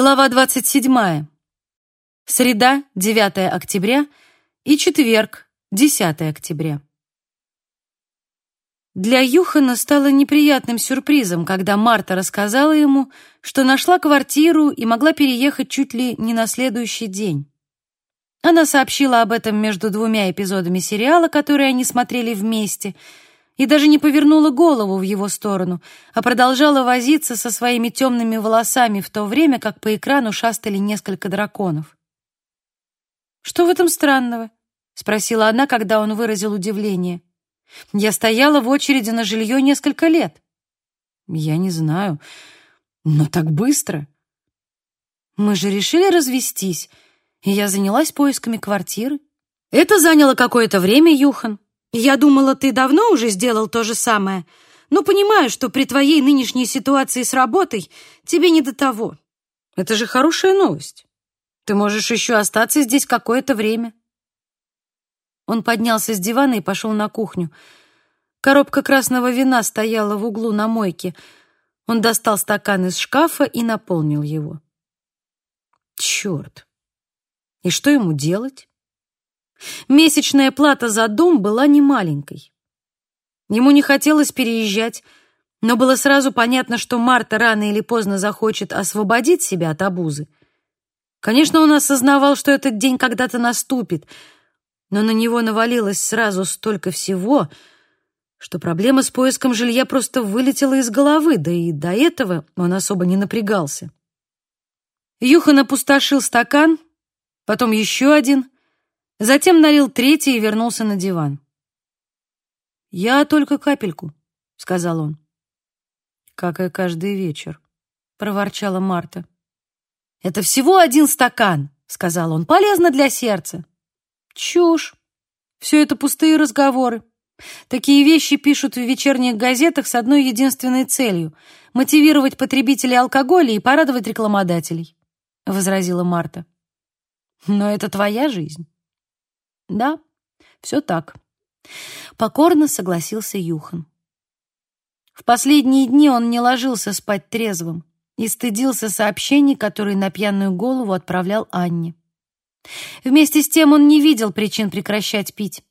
Глава 27. Среда, 9 октября и четверг, 10 октября. Для Юхана стало неприятным сюрпризом, когда Марта рассказала ему, что нашла квартиру и могла переехать чуть ли не на следующий день. Она сообщила об этом между двумя эпизодами сериала, которые они смотрели вместе — и даже не повернула голову в его сторону, а продолжала возиться со своими темными волосами в то время, как по экрану шастали несколько драконов. «Что в этом странного?» — спросила она, когда он выразил удивление. «Я стояла в очереди на жилье несколько лет». «Я не знаю, но так быстро». «Мы же решили развестись, и я занялась поисками квартиры. Это заняло какое-то время, Юхан. Я думала, ты давно уже сделал то же самое, но понимаю, что при твоей нынешней ситуации с работой тебе не до того. Это же хорошая новость. Ты можешь еще остаться здесь какое-то время. Он поднялся с дивана и пошел на кухню. Коробка красного вина стояла в углу на мойке. Он достал стакан из шкафа и наполнил его. Черт! И что ему делать? Месячная плата за дом была немаленькой. Ему не хотелось переезжать, но было сразу понятно, что Марта рано или поздно захочет освободить себя от обузы. Конечно, он осознавал, что этот день когда-то наступит, но на него навалилось сразу столько всего, что проблема с поиском жилья просто вылетела из головы, да и до этого он особо не напрягался. Юхан опустошил стакан, потом еще один — Затем налил третий и вернулся на диван. «Я только капельку», — сказал он. «Как и каждый вечер», — проворчала Марта. «Это всего один стакан», — сказал он, — «полезно для сердца». «Чушь. Все это пустые разговоры. Такие вещи пишут в вечерних газетах с одной единственной целью — мотивировать потребителей алкоголя и порадовать рекламодателей», — возразила Марта. «Но это твоя жизнь». Да, все так. Покорно согласился Юхан. В последние дни он не ложился спать трезвым и стыдился сообщений, которые на пьяную голову отправлял Анне. Вместе с тем он не видел причин прекращать пить.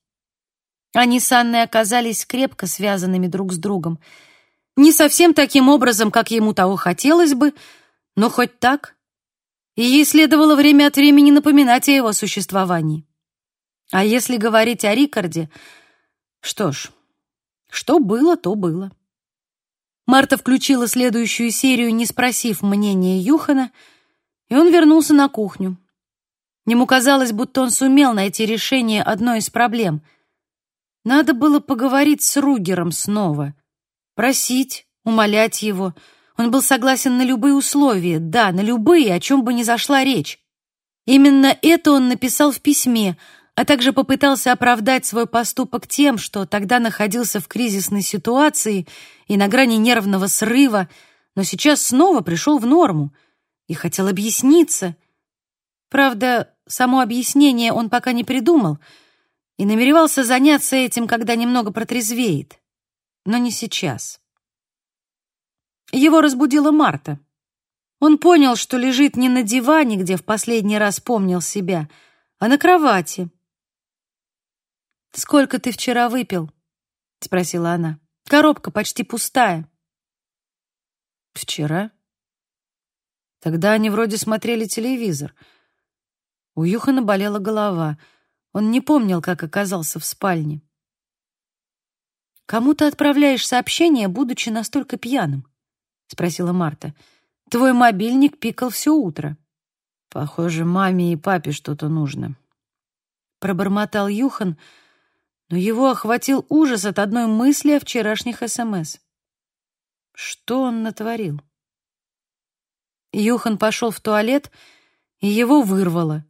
Они с Анной оказались крепко связанными друг с другом. Не совсем таким образом, как ему того хотелось бы, но хоть так. И ей следовало время от времени напоминать о его существовании. А если говорить о Рикарде, что ж, что было, то было. Марта включила следующую серию, не спросив мнения Юхана, и он вернулся на кухню. Ему казалось, будто он сумел найти решение одной из проблем. Надо было поговорить с Ругером снова, просить, умолять его. Он был согласен на любые условия, да, на любые, о чем бы ни зашла речь. Именно это он написал в письме — а также попытался оправдать свой поступок тем, что тогда находился в кризисной ситуации и на грани нервного срыва, но сейчас снова пришел в норму и хотел объясниться. Правда, само объяснение он пока не придумал и намеревался заняться этим, когда немного протрезвеет, но не сейчас. Его разбудила Марта. Он понял, что лежит не на диване, где в последний раз помнил себя, а на кровати, «Сколько ты вчера выпил?» — спросила она. «Коробка почти пустая». «Вчера?» Тогда они вроде смотрели телевизор. У Юхана болела голова. Он не помнил, как оказался в спальне. «Кому ты отправляешь сообщение, будучи настолько пьяным?» — спросила Марта. «Твой мобильник пикал все утро». «Похоже, маме и папе что-то нужно», — пробормотал Юхан, — но его охватил ужас от одной мысли о вчерашних СМС. Что он натворил? Юхан пошел в туалет, и его вырвало.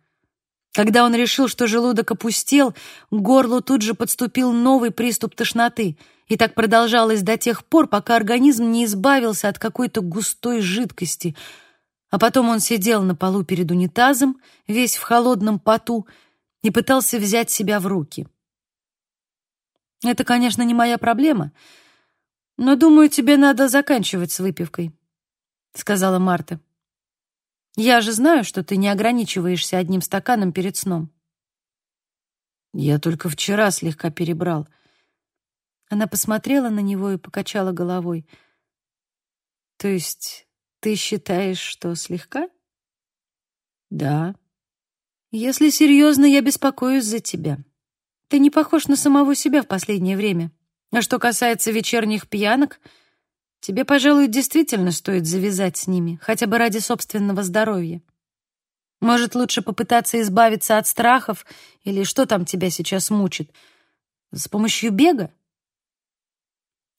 Когда он решил, что желудок опустел, к горлу тут же подступил новый приступ тошноты, и так продолжалось до тех пор, пока организм не избавился от какой-то густой жидкости. А потом он сидел на полу перед унитазом, весь в холодном поту, и пытался взять себя в руки. Это, конечно, не моя проблема, но, думаю, тебе надо заканчивать с выпивкой», — сказала Марта. Я же знаю, что ты не ограничиваешься одним стаканом перед сном. Я только вчера слегка перебрал. Она посмотрела на него и покачала головой. То есть ты считаешь, что слегка? Да. Если серьезно, я беспокоюсь за тебя. Ты не похож на самого себя в последнее время. А что касается вечерних пьянок, тебе, пожалуй, действительно стоит завязать с ними, хотя бы ради собственного здоровья. Может, лучше попытаться избавиться от страхов или что там тебя сейчас мучит? С помощью бега?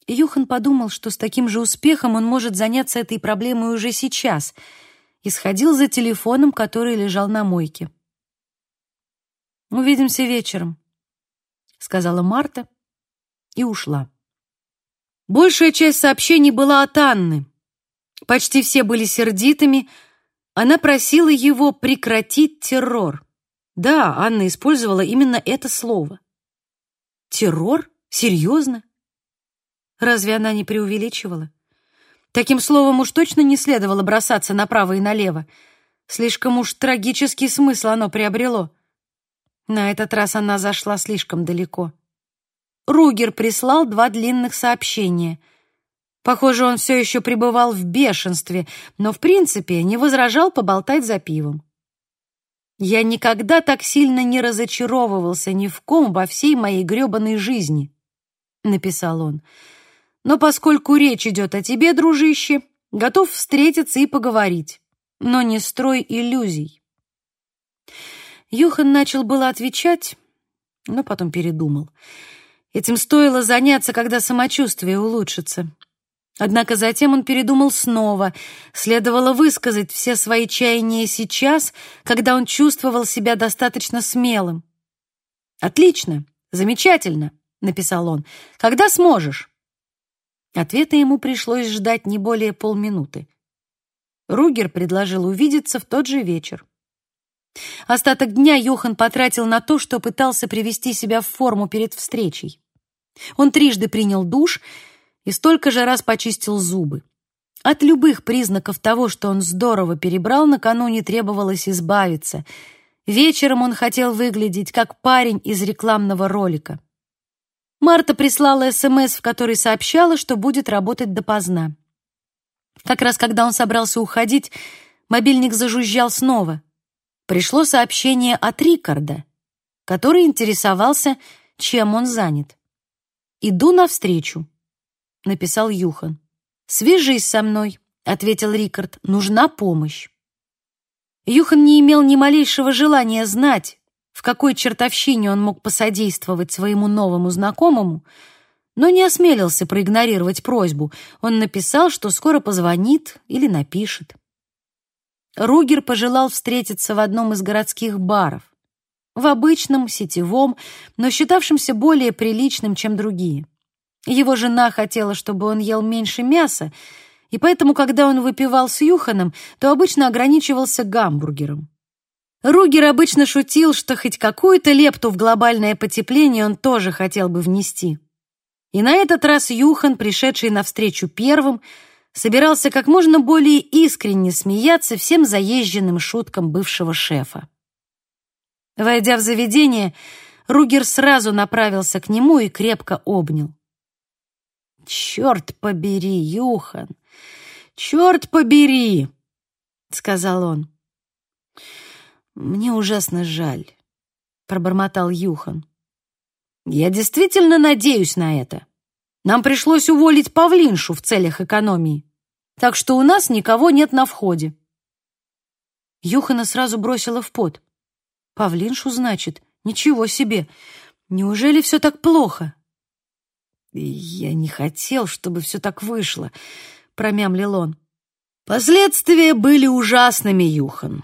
Юхан подумал, что с таким же успехом он может заняться этой проблемой уже сейчас, и сходил за телефоном, который лежал на мойке. «Увидимся вечером», — сказала Марта и ушла. Большая часть сообщений была от Анны. Почти все были сердитыми. Она просила его прекратить террор. Да, Анна использовала именно это слово. Террор? Серьезно? Разве она не преувеличивала? Таким словом уж точно не следовало бросаться направо и налево. Слишком уж трагический смысл оно приобрело. На этот раз она зашла слишком далеко. Ругер прислал два длинных сообщения. Похоже, он все еще пребывал в бешенстве, но, в принципе, не возражал поболтать за пивом. «Я никогда так сильно не разочаровывался ни в ком во всей моей гребаной жизни», — написал он. «Но поскольку речь идет о тебе, дружище, готов встретиться и поговорить, но не строй иллюзий». Юхан начал было отвечать, но потом передумал. Этим стоило заняться, когда самочувствие улучшится. Однако затем он передумал снова. Следовало высказать все свои чаяния сейчас, когда он чувствовал себя достаточно смелым. «Отлично, замечательно», — написал он. «Когда сможешь?» Ответа ему пришлось ждать не более полминуты. Ругер предложил увидеться в тот же вечер. Остаток дня Йохан потратил на то, что пытался привести себя в форму перед встречей. Он трижды принял душ и столько же раз почистил зубы. От любых признаков того, что он здорово перебрал, накануне требовалось избавиться. Вечером он хотел выглядеть как парень из рекламного ролика. Марта прислала СМС, в которой сообщала, что будет работать допоздна. Как раз когда он собрался уходить, мобильник зажужжал снова — пришло сообщение от Рикарда, который интересовался, чем он занят. «Иду навстречу», — написал Юхан. «Свяжись со мной», — ответил Рикард. «Нужна помощь». Юхан не имел ни малейшего желания знать, в какой чертовщине он мог посодействовать своему новому знакомому, но не осмелился проигнорировать просьбу. Он написал, что скоро позвонит или напишет. Ругер пожелал встретиться в одном из городских баров. В обычном, сетевом, но считавшемся более приличным, чем другие. Его жена хотела, чтобы он ел меньше мяса, и поэтому, когда он выпивал с Юханом, то обычно ограничивался гамбургером. Ругер обычно шутил, что хоть какую-то лепту в глобальное потепление он тоже хотел бы внести. И на этот раз Юхан, пришедший навстречу первым, собирался как можно более искренне смеяться всем заезженным шуткам бывшего шефа. Войдя в заведение, Ругер сразу направился к нему и крепко обнял. «Черт побери, Юхан! Черт побери!» — сказал он. «Мне ужасно жаль», — пробормотал Юхан. «Я действительно надеюсь на это. Нам пришлось уволить павлиншу в целях экономии так что у нас никого нет на входе». Юхана сразу бросила в пот. «Павлиншу, значит? Ничего себе! Неужели все так плохо?» «Я не хотел, чтобы все так вышло», — промямлил он. «Последствия были ужасными, Юхан.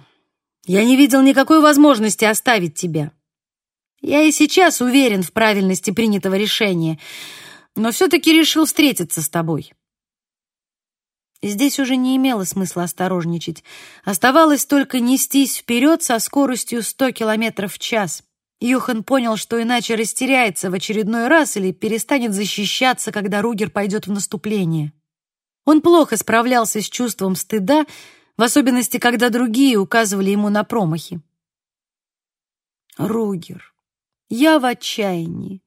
Я не видел никакой возможности оставить тебя. Я и сейчас уверен в правильности принятого решения, но все-таки решил встретиться с тобой. Здесь уже не имело смысла осторожничать. Оставалось только нестись вперед со скоростью 100 км в час. Юхан понял, что иначе растеряется в очередной раз или перестанет защищаться, когда Ругер пойдет в наступление. Он плохо справлялся с чувством стыда, в особенности, когда другие указывали ему на промахи. Ругер, я в отчаянии,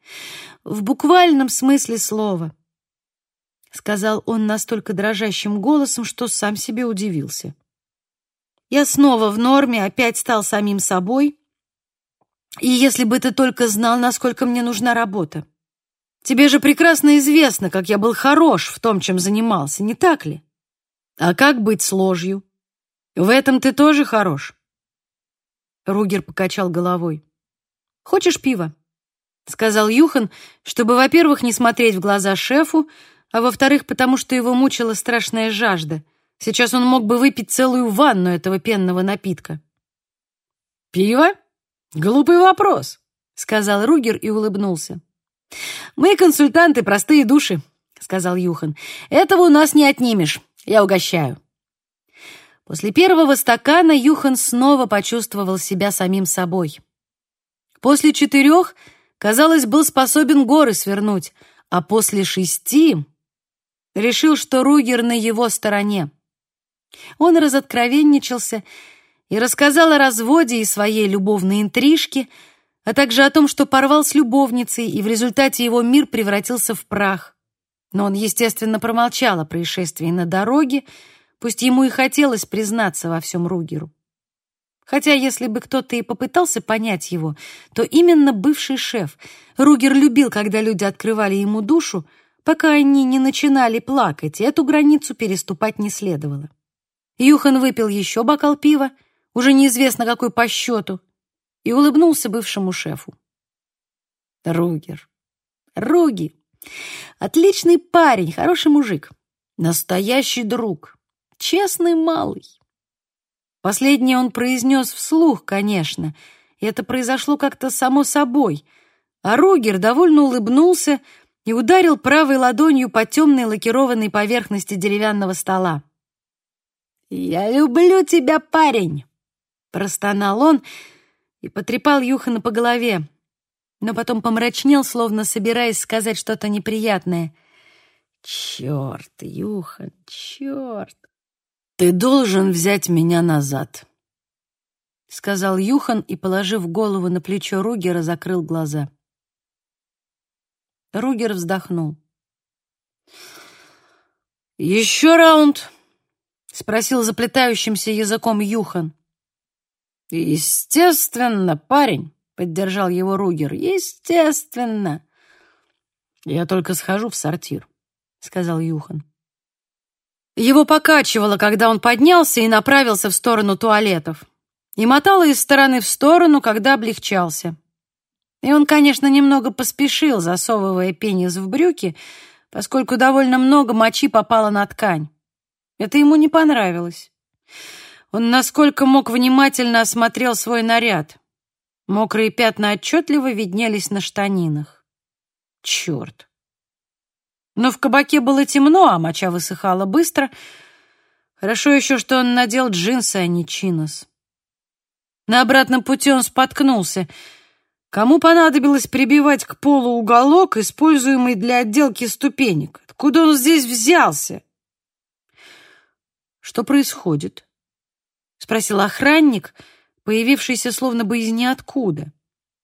в буквальном смысле слова, сказал он настолько дрожащим голосом, что сам себе удивился. Я снова в норме, опять стал самим собой. И если бы ты только знал, насколько мне нужна работа. Тебе же прекрасно известно, как я был хорош в том, чем занимался, не так ли? А как быть с ложью? В этом ты тоже хорош. Ругер покачал головой. Хочешь пива? сказал Юхан, чтобы, во-первых, не смотреть в глаза шефу, а во-вторых, потому что его мучила страшная жажда. Сейчас он мог бы выпить целую ванну этого пенного напитка. Пиво? Глупый вопрос, сказал Ругер и улыбнулся. Мы консультанты, простые души, сказал Юхан. Этого у нас не отнимешь. Я угощаю. После первого стакана Юхан снова почувствовал себя самим собой. После четырех, казалось, был способен горы свернуть, а после шести решил, что Ругер на его стороне. Он разоткровенничался и рассказал о разводе и своей любовной интрижке, а также о том, что порвал с любовницей, и в результате его мир превратился в прах. Но он, естественно, промолчал о происшествии на дороге, Пусть ему и хотелось признаться во всем Ругеру. Хотя, если бы кто-то и попытался понять его, то именно бывший шеф. Ругер любил, когда люди открывали ему душу, пока они не начинали плакать, и эту границу переступать не следовало. Юхан выпил еще бокал пива, уже неизвестно какой по счету, и улыбнулся бывшему шефу. Ругер. Руги. Отличный парень, хороший мужик. Настоящий друг. Честный малый. Последнее он произнес вслух, конечно, и это произошло как-то само собой. А Ругер довольно улыбнулся и ударил правой ладонью по темной лакированной поверхности деревянного стола. «Я люблю тебя, парень!» — простонал он и потрепал Юхана по голове, но потом помрачнел, словно собираясь сказать что-то неприятное. «Черт, Юхан, черт!» «Ты должен взять меня назад», — сказал Юхан и, положив голову на плечо Ругера, закрыл глаза. Ругер вздохнул. «Еще раунд?» — спросил заплетающимся языком Юхан. «Естественно, парень», — поддержал его Ругер. «Естественно». «Я только схожу в сортир», — сказал Юхан. Его покачивало, когда он поднялся и направился в сторону туалетов. И мотало из стороны в сторону, когда облегчался. И он, конечно, немного поспешил, засовывая пенис в брюки, поскольку довольно много мочи попало на ткань. Это ему не понравилось. Он, насколько мог, внимательно осмотрел свой наряд. Мокрые пятна отчетливо виднелись на штанинах. Черт! Но в кабаке было темно, а моча высыхала быстро. Хорошо еще, что он надел джинсы, а не чинос. На обратном пути он споткнулся. Кому понадобилось прибивать к полу уголок, используемый для отделки ступенек? Откуда он здесь взялся? Что происходит? Спросил охранник, появившийся словно бы из ниоткуда.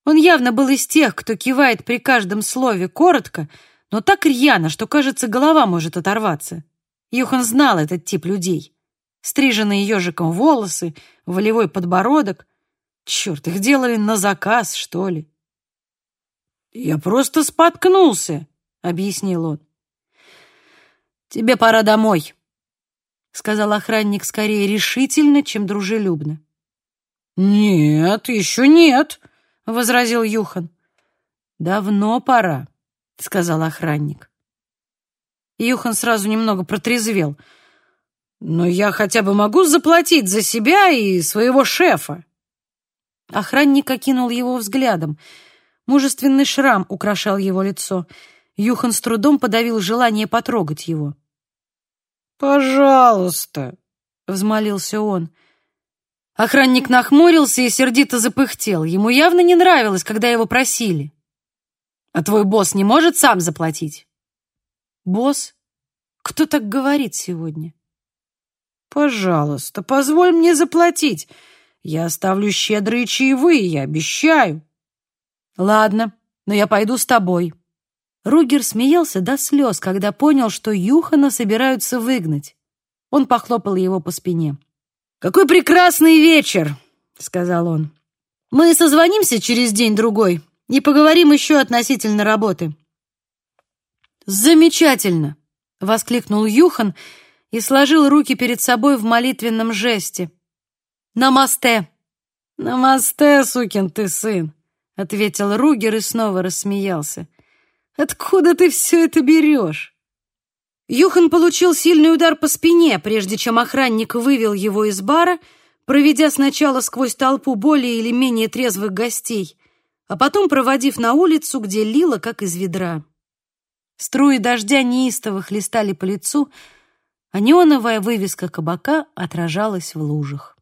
Он явно был из тех, кто кивает при каждом слове коротко, но так рьяно, что, кажется, голова может оторваться. Юхан знал этот тип людей. Стриженные ежиком волосы, волевой подбородок. Черт, их делали на заказ, что ли. «Я просто споткнулся», — объяснил он. «Тебе пора домой», — сказал охранник скорее решительно, чем дружелюбно. «Нет, еще нет», — возразил Юхан. «Давно пора», — сказал охранник. Юхан сразу немного протрезвел. «Но я хотя бы могу заплатить за себя и своего шефа». Охранник окинул его взглядом. Мужественный шрам украшал его лицо. Юхан с трудом подавил желание потрогать его. «Пожалуйста», — взмолился он. Охранник нахмурился и сердито запыхтел. Ему явно не нравилось, когда его просили. А твой босс не может сам заплатить? Босс? Кто так говорит сегодня? Пожалуйста, позволь мне заплатить. Я оставлю щедрые чаевые, я обещаю. Ладно, но я пойду с тобой. Ругер смеялся до слез, когда понял, что Юхана собираются выгнать. Он похлопал его по спине. «Какой прекрасный вечер!» — сказал он. «Мы созвонимся через день-другой и поговорим еще относительно работы». «Замечательно!» — воскликнул Юхан и сложил руки перед собой в молитвенном жесте. «Намасте!» «Намасте, сукин ты сын!» — ответил Ругер и снова рассмеялся. «Откуда ты все это берешь?» Юхан получил сильный удар по спине, прежде чем охранник вывел его из бара, проведя сначала сквозь толпу более или менее трезвых гостей, а потом проводив на улицу, где лило, как из ведра. Струи дождя неистово хлестали по лицу, а неоновая вывеска кабака отражалась в лужах.